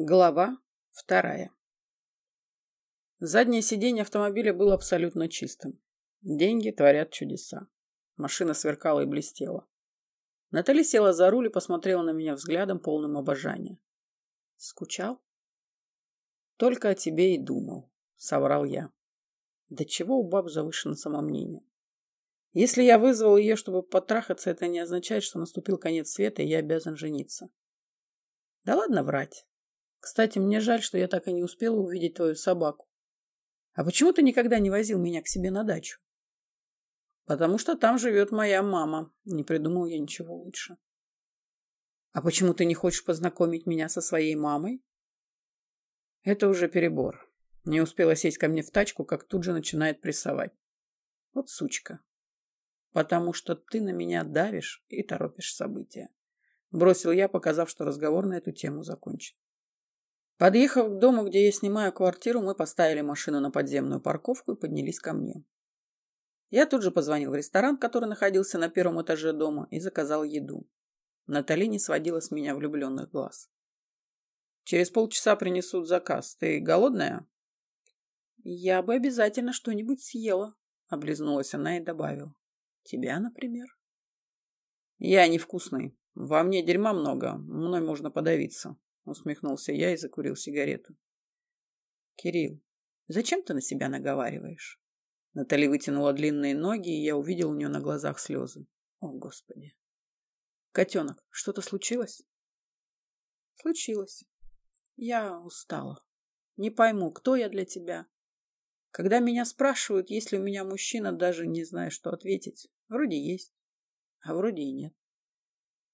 Глава вторая. Заднее сиденье автомобиля было абсолютно чистым. Деньги творят чудеса. Машина сверкала и блестела. Натали села за руль и посмотрела на меня взглядом, полным обожания. «Скучал?» «Только о тебе и думал», — соврал я. «Да чего у баб завышено самомнение? Если я вызвал ее, чтобы потрахаться, это не означает, что наступил конец света, и я обязан жениться». «Да ладно врать. Кстати, мне жаль, что я так и не успела увидеть твою собаку. А почему ты никогда не возил меня к себе на дачу? Потому что там живет моя мама. Не придумал я ничего лучше. А почему ты не хочешь познакомить меня со своей мамой? Это уже перебор. Не успела сесть ко мне в тачку, как тут же начинает прессовать. Вот сучка. Потому что ты на меня давишь и торопишь события. Бросил я, показав, что разговор на эту тему закончен. Подъехав к дому, где я снимаю квартиру, мы поставили машину на подземную парковку и поднялись ко мне. Я тут же позвонил в ресторан, который находился на первом этаже дома, и заказал еду. Натали не сводила с меня влюбленных глаз. «Через полчаса принесут заказ. Ты голодная?» «Я бы обязательно что-нибудь съела», — облизнулась она и добавила. «Тебя, например?» «Я невкусный. Во мне дерьма много. Мной можно подавиться», усмехнулся я и закурил сигарету. Кирилл, зачем ты на себя наговариваешь? Натали вытянула длинные ноги, и я увидел у нее на глазах слезы. О, Господи. Котенок, что-то случилось? Случилось. Я устала. Не пойму, кто я для тебя. Когда меня спрашивают, есть ли у меня мужчина, даже не знаю, что ответить. Вроде есть, а вроде и нет.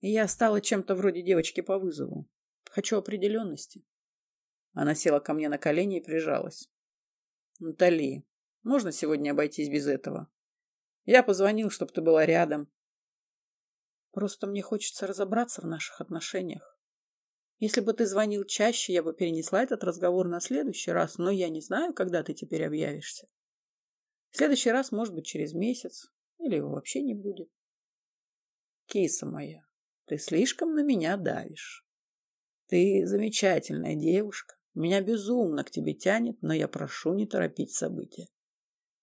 И я стала чем-то вроде девочки по вызову. Хочу определенности. Она села ко мне на колени и прижалась. Натали, можно сегодня обойтись без этого? Я позвонил, чтобы ты была рядом. Просто мне хочется разобраться в наших отношениях. Если бы ты звонил чаще, я бы перенесла этот разговор на следующий раз, но я не знаю, когда ты теперь объявишься. В следующий раз, может быть, через месяц, или его вообще не будет. Киса моя, ты слишком на меня давишь. Ты замечательная девушка. Меня безумно к тебе тянет, но я прошу не торопить события.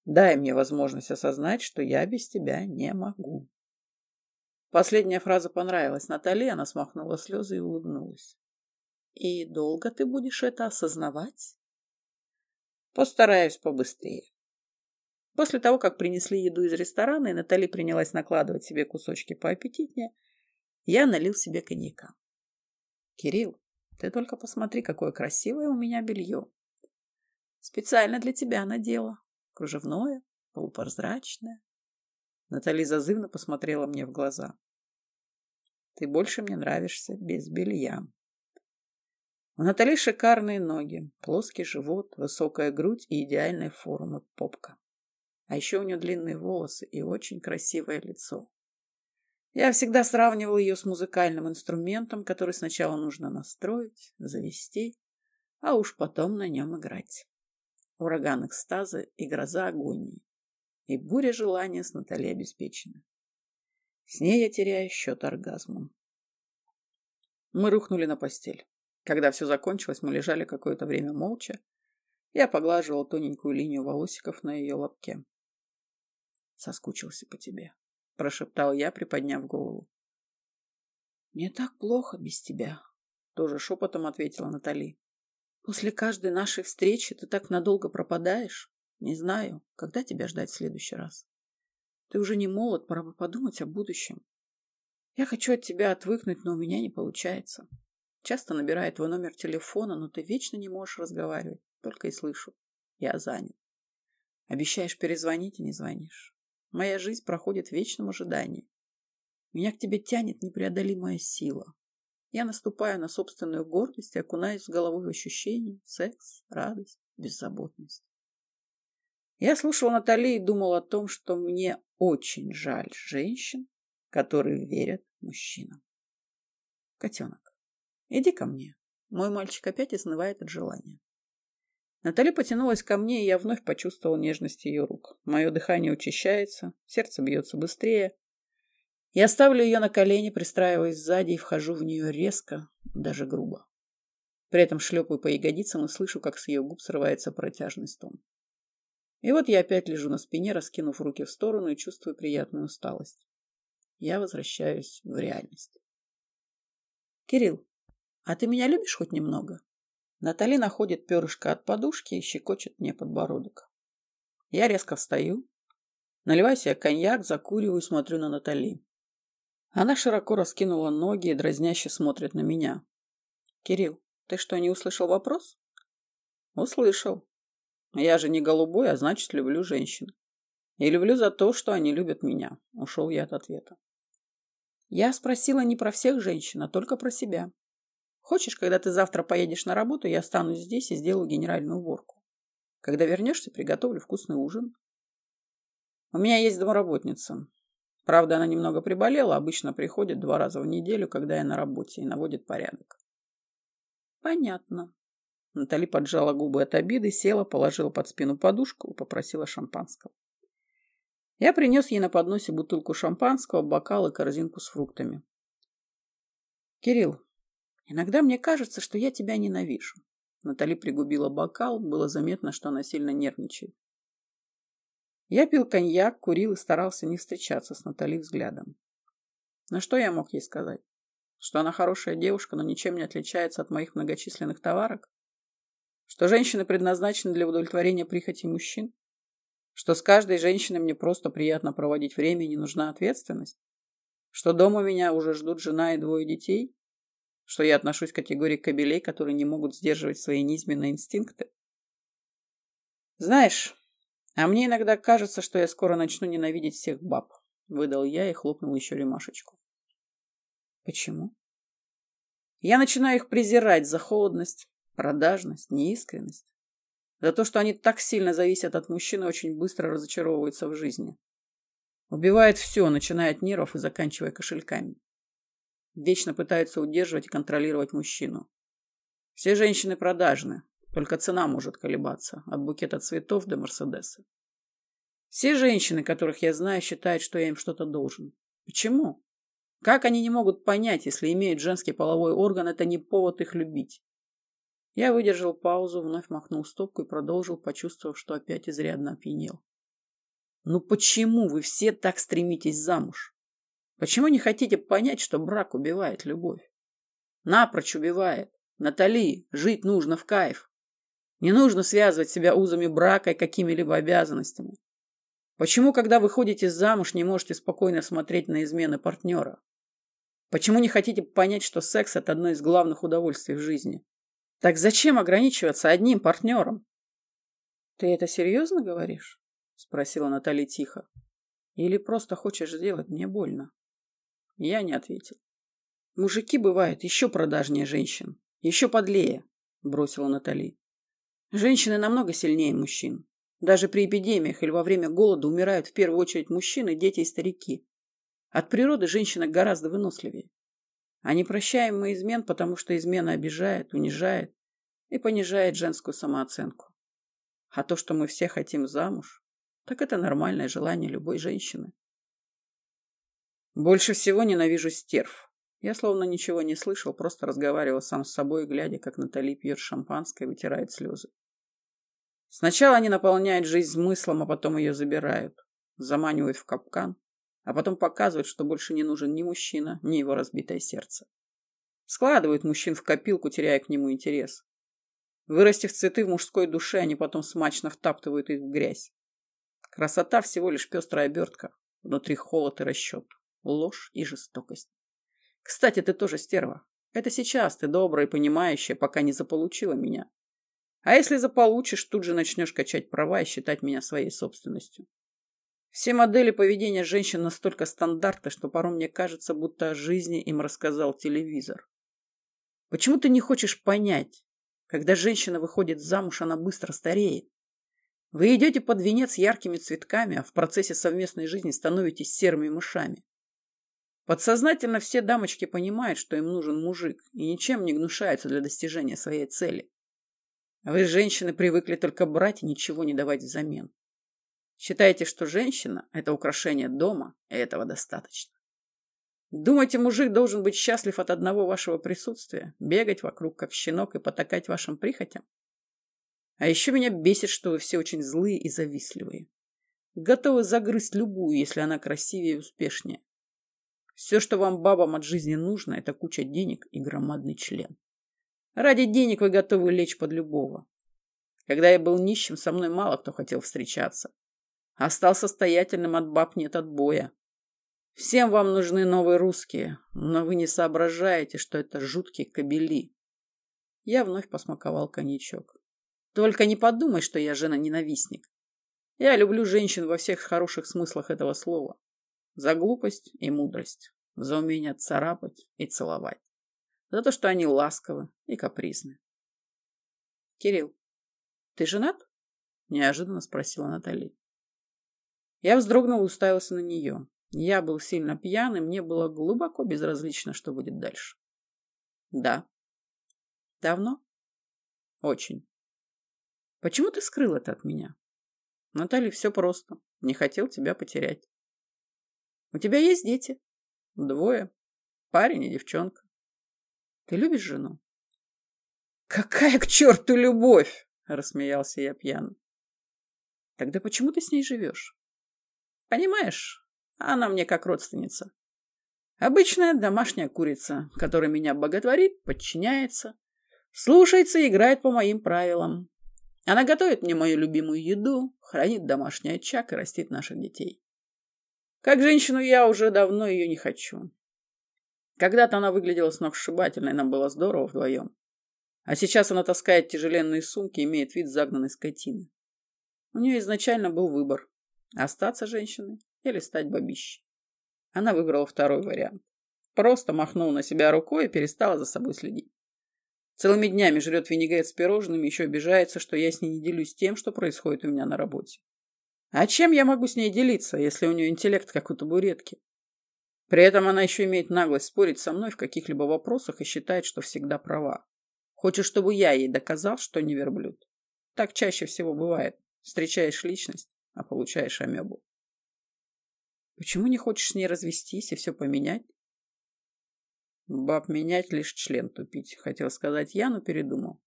Дай мне возможность осознать, что я без тебя не могу. Последняя фраза понравилась Наталье, она смахнула слезы и улыбнулась. И долго ты будешь это осознавать? Постараюсь побыстрее. После того, как принесли еду из ресторана, и Натали принялась накладывать себе кусочки поаппетитнее, я налил себе коньяка. Кирилл, ты только посмотри, какое красивое у меня белье. Специально для тебя надела. Кружевное, полупрозрачное. Натали зазывно посмотрела мне в глаза. Ты больше мне нравишься без белья. У Натали шикарные ноги, плоский живот, высокая грудь и идеальной формы попка. А еще у нее длинные волосы и очень красивое лицо. Я всегда сравнивал ее с музыкальным инструментом, который сначала нужно настроить, завести, а уж потом на нем играть. Ураган экстаза и гроза агонии. И буря желания с Натали обеспечена. С ней я теряю счет оргазмом. Мы рухнули на постель. Когда все закончилось, мы лежали какое-то время молча. Я поглаживал тоненькую линию волосиков на ее лобке. Соскучился по тебе прошептал я, приподняв голову. Мне так плохо без тебя, тоже шепотом ответила Натали. После каждой нашей встречи ты так надолго пропадаешь. Не знаю, когда тебя ждать в следующий раз. Ты уже не молод, пора бы подумать о будущем. Я хочу от тебя отвыкнуть, но у меня не получается. Часто набираю твой номер телефона, но ты вечно не можешь разговаривать. Только и слышу. Я занят. Обещаешь перезвонить и не звонишь. Моя жизнь проходит в вечном ожидании. Меня к тебе тянет непреодолимая сила. Я наступаю на собственную гордость и окунаюсь с головой в ощущения, секс, радость, беззаботность. Я слушала Натали и думал о том, что мне очень жаль женщин, которые верят мужчинам. Котенок, иди ко мне. Мой мальчик опять изнывает от желания. Натали потянулась ко мне, и я вновь почувствовал нежность ее рук. Мое дыхание учащается, сердце бьется быстрее. Я ставлю ее на колени, пристраиваясь сзади и вхожу в нее резко, даже грубо. При этом шлепаю по ягодицам и слышу, как с ее губ срывается протяжный стон. И вот я опять лежу на спине, раскинув руки в сторону и чувствую приятную усталость. Я возвращаюсь в реальность. Кирилл, а ты меня любишь хоть немного? Натали находит перышко от подушки и щекочет мне подбородок. Я резко встаю, наливаю себе коньяк, закуриваю и смотрю на Натали. Она широко раскинула ноги и дразняще смотрит на меня. Кирилл, ты что, не услышал вопрос? Услышал. Я же не голубой, а значит, люблю женщин. И люблю за то, что они любят меня. Ушел я от ответа. Я спросила не про всех женщин, а только про себя. Хочешь, когда ты завтра поедешь на работу, я останусь здесь и сделаю генеральную уборку. Когда вернешься, приготовлю вкусный ужин. У меня есть домработница. Правда, она немного приболела, обычно приходит два раза в неделю, когда я на работе, и наводит порядок. Понятно. Натали поджала губы от обиды, села, положила под спину подушку и попросила шампанского. Я принес ей на подносе бутылку шампанского, бокал и корзинку с фруктами. «Кирилл, иногда мне кажется, что я тебя ненавижу». Натали пригубила бокал, было заметно, что она сильно нервничает. Я пил коньяк, курил и старался не встречаться с Натали взглядом. На что я мог ей сказать? Что она хорошая девушка, но ничем не отличается от моих многочисленных товарок? Что женщины предназначены для удовлетворения прихоти мужчин? Что с каждой женщиной мне просто приятно проводить время и не нужна ответственность? Что дома меня уже ждут жена и двое детей? Что я отношусь к категории кобелей, которые не могут сдерживать свои низменные инстинкты? Знаешь, а мне иногда кажется, что я скоро начну ненавидеть всех баб. Выдал я и хлопнул еще ремашечку. Почему? Я начинаю их презирать за холодность, продажность, неискренность. За то, что они так сильно зависят от мужчины, очень быстро разочаровываются в жизни. Убивает все, начиная от нервов и заканчивая кошельками. Вечно пытаются удерживать и контролировать мужчину. Все женщины продажны, только цена может колебаться, от букета цветов до Мерседеса. Все женщины, которых я знаю, считают, что я им что-то должен. Почему? Как они не могут понять, если имеют женский половой орган, это не повод их любить? Я выдержал паузу, вновь махнул стопку и продолжил, почувствовав, что опять изрядно опьянел. Ну почему вы все так стремитесь замуж? Почему не хотите понять, что брак убивает любовь? Напрочь убивает. Натали, жить нужно в кайф. Не нужно связывать себя узами брака и какими-либо обязанностями. Почему, когда вы ходите замуж, не можете спокойно смотреть на измены партнера? Почему не хотите понять, что секс – это одно из главных удовольствий в жизни? Так зачем ограничиваться одним партнером? Ты это серьезно говоришь? Спросила Наталья тихо. Или просто хочешь сделать мне больно? Я не ответил. Мужики бывают еще продажнее женщин. Еще подлее, бросила Натали. Женщины намного сильнее мужчин. Даже при эпидемиях или во время голода умирают в первую очередь мужчины, дети и старики. От природы женщина гораздо выносливее. А не прощаем мы измен, потому что измена обижает, унижает и понижает женскую самооценку. А то, что мы все хотим замуж, так это нормальное желание любой женщины. Больше всего ненавижу стерв. Я словно ничего не слышал, просто разговаривал сам с собой, глядя, как Натали пьет шампанское и вытирает слезы. Сначала они наполняют жизнь смыслом, а потом ее забирают, заманивают в капкан, а потом показывают, что больше не нужен ни мужчина, ни его разбитое сердце. Складывают мужчин в копилку, теряя к нему интерес. Вырастив цветы в мужской душе, они потом смачно втаптывают их в грязь. Красота всего лишь пестрая обертка, внутри холод и расчет, ложь и жестокость. Кстати, ты тоже стерва. Это сейчас ты добрая и понимающая, пока не заполучила меня. А если заполучишь, тут же начнешь качать права и считать меня своей собственностью. Все модели поведения женщин настолько стандартны, что порой мне кажется, будто о жизни им рассказал телевизор. Почему ты не хочешь понять? Когда женщина выходит замуж, она быстро стареет. Вы идете под венец яркими цветками, а в процессе совместной жизни становитесь серыми мышами. Подсознательно все дамочки понимают, что им нужен мужик, и ничем не гнушаются для достижения своей цели. Вы, женщины, привыкли только брать и ничего не давать взамен. Считаете, что женщина – это украшение дома, и этого достаточно. Думаете, мужик должен быть счастлив от одного вашего присутствия, бегать вокруг как щенок и потакать вашим прихотям? А еще меня бесит, что вы все очень злые и завистливые. Готовы загрызть любую, если она красивее и успешнее. Все, что вам, бабам, от жизни нужно, это куча денег и громадный член. Ради денег вы готовы лечь под любого. Когда я был нищим, со мной мало кто хотел встречаться. А стал состоятельным, от баб нет отбоя. Всем вам нужны новые русские, но вы не соображаете, что это жуткие кобели. Я вновь посмаковал коньячок. Только не подумай, что я жена-ненавистник. Я люблю женщин во всех хороших смыслах этого слова. За глупость и мудрость, за умение царапать и целовать, за то, что они ласковы и капризны. Кирилл, ты женат? Неожиданно спросила Наталья. Я вздрогнул и уставился на нее. Я был сильно пьян, и мне было глубоко безразлично, что будет дальше. Да. Давно? Очень. Почему ты скрыл это от меня? Наталья, все просто. Не хотел тебя потерять. У тебя есть дети? Двое. Парень и девчонка. Ты любишь жену? Какая к черту любовь? Рассмеялся я пьяно. Тогда почему ты с ней живешь? Понимаешь, она мне как родственница. Обычная домашняя курица, которая меня боготворит, подчиняется, слушается и играет по моим правилам. Она готовит мне мою любимую еду, хранит домашний очаг и растит наших детей. Как женщину я уже давно ее не хочу. Когда-то она выглядела сногсшибательной, нам было здорово вдвоем. А сейчас она таскает тяжеленные сумки имеет вид загнанной скотины. У нее изначально был выбор – остаться женщиной или стать бабищей. Она выбрала второй вариант. Просто махнула на себя рукой и перестала за собой следить. Целыми днями жрет винегрет с пирожными, еще обижается, что я с ней не делюсь тем, что происходит у меня на работе. А чем я могу с ней делиться, если у нее интеллект как у табуретки? При этом она еще имеет наглость спорить со мной в каких-либо вопросах и считает, что всегда права. Хочет, чтобы я ей доказал, что не верблюд. Так чаще всего бывает. Встречаешь личность, а получаешь амебу. Почему не хочешь с ней развестись и все поменять? Баб менять лишь член тупить, хотел сказать я, но передумал.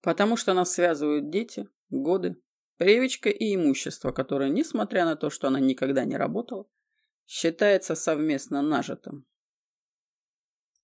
Потому что нас связывают дети, годы, Привычка и имущество, которое, несмотря на то, что она никогда не работала, считается совместно нажитым.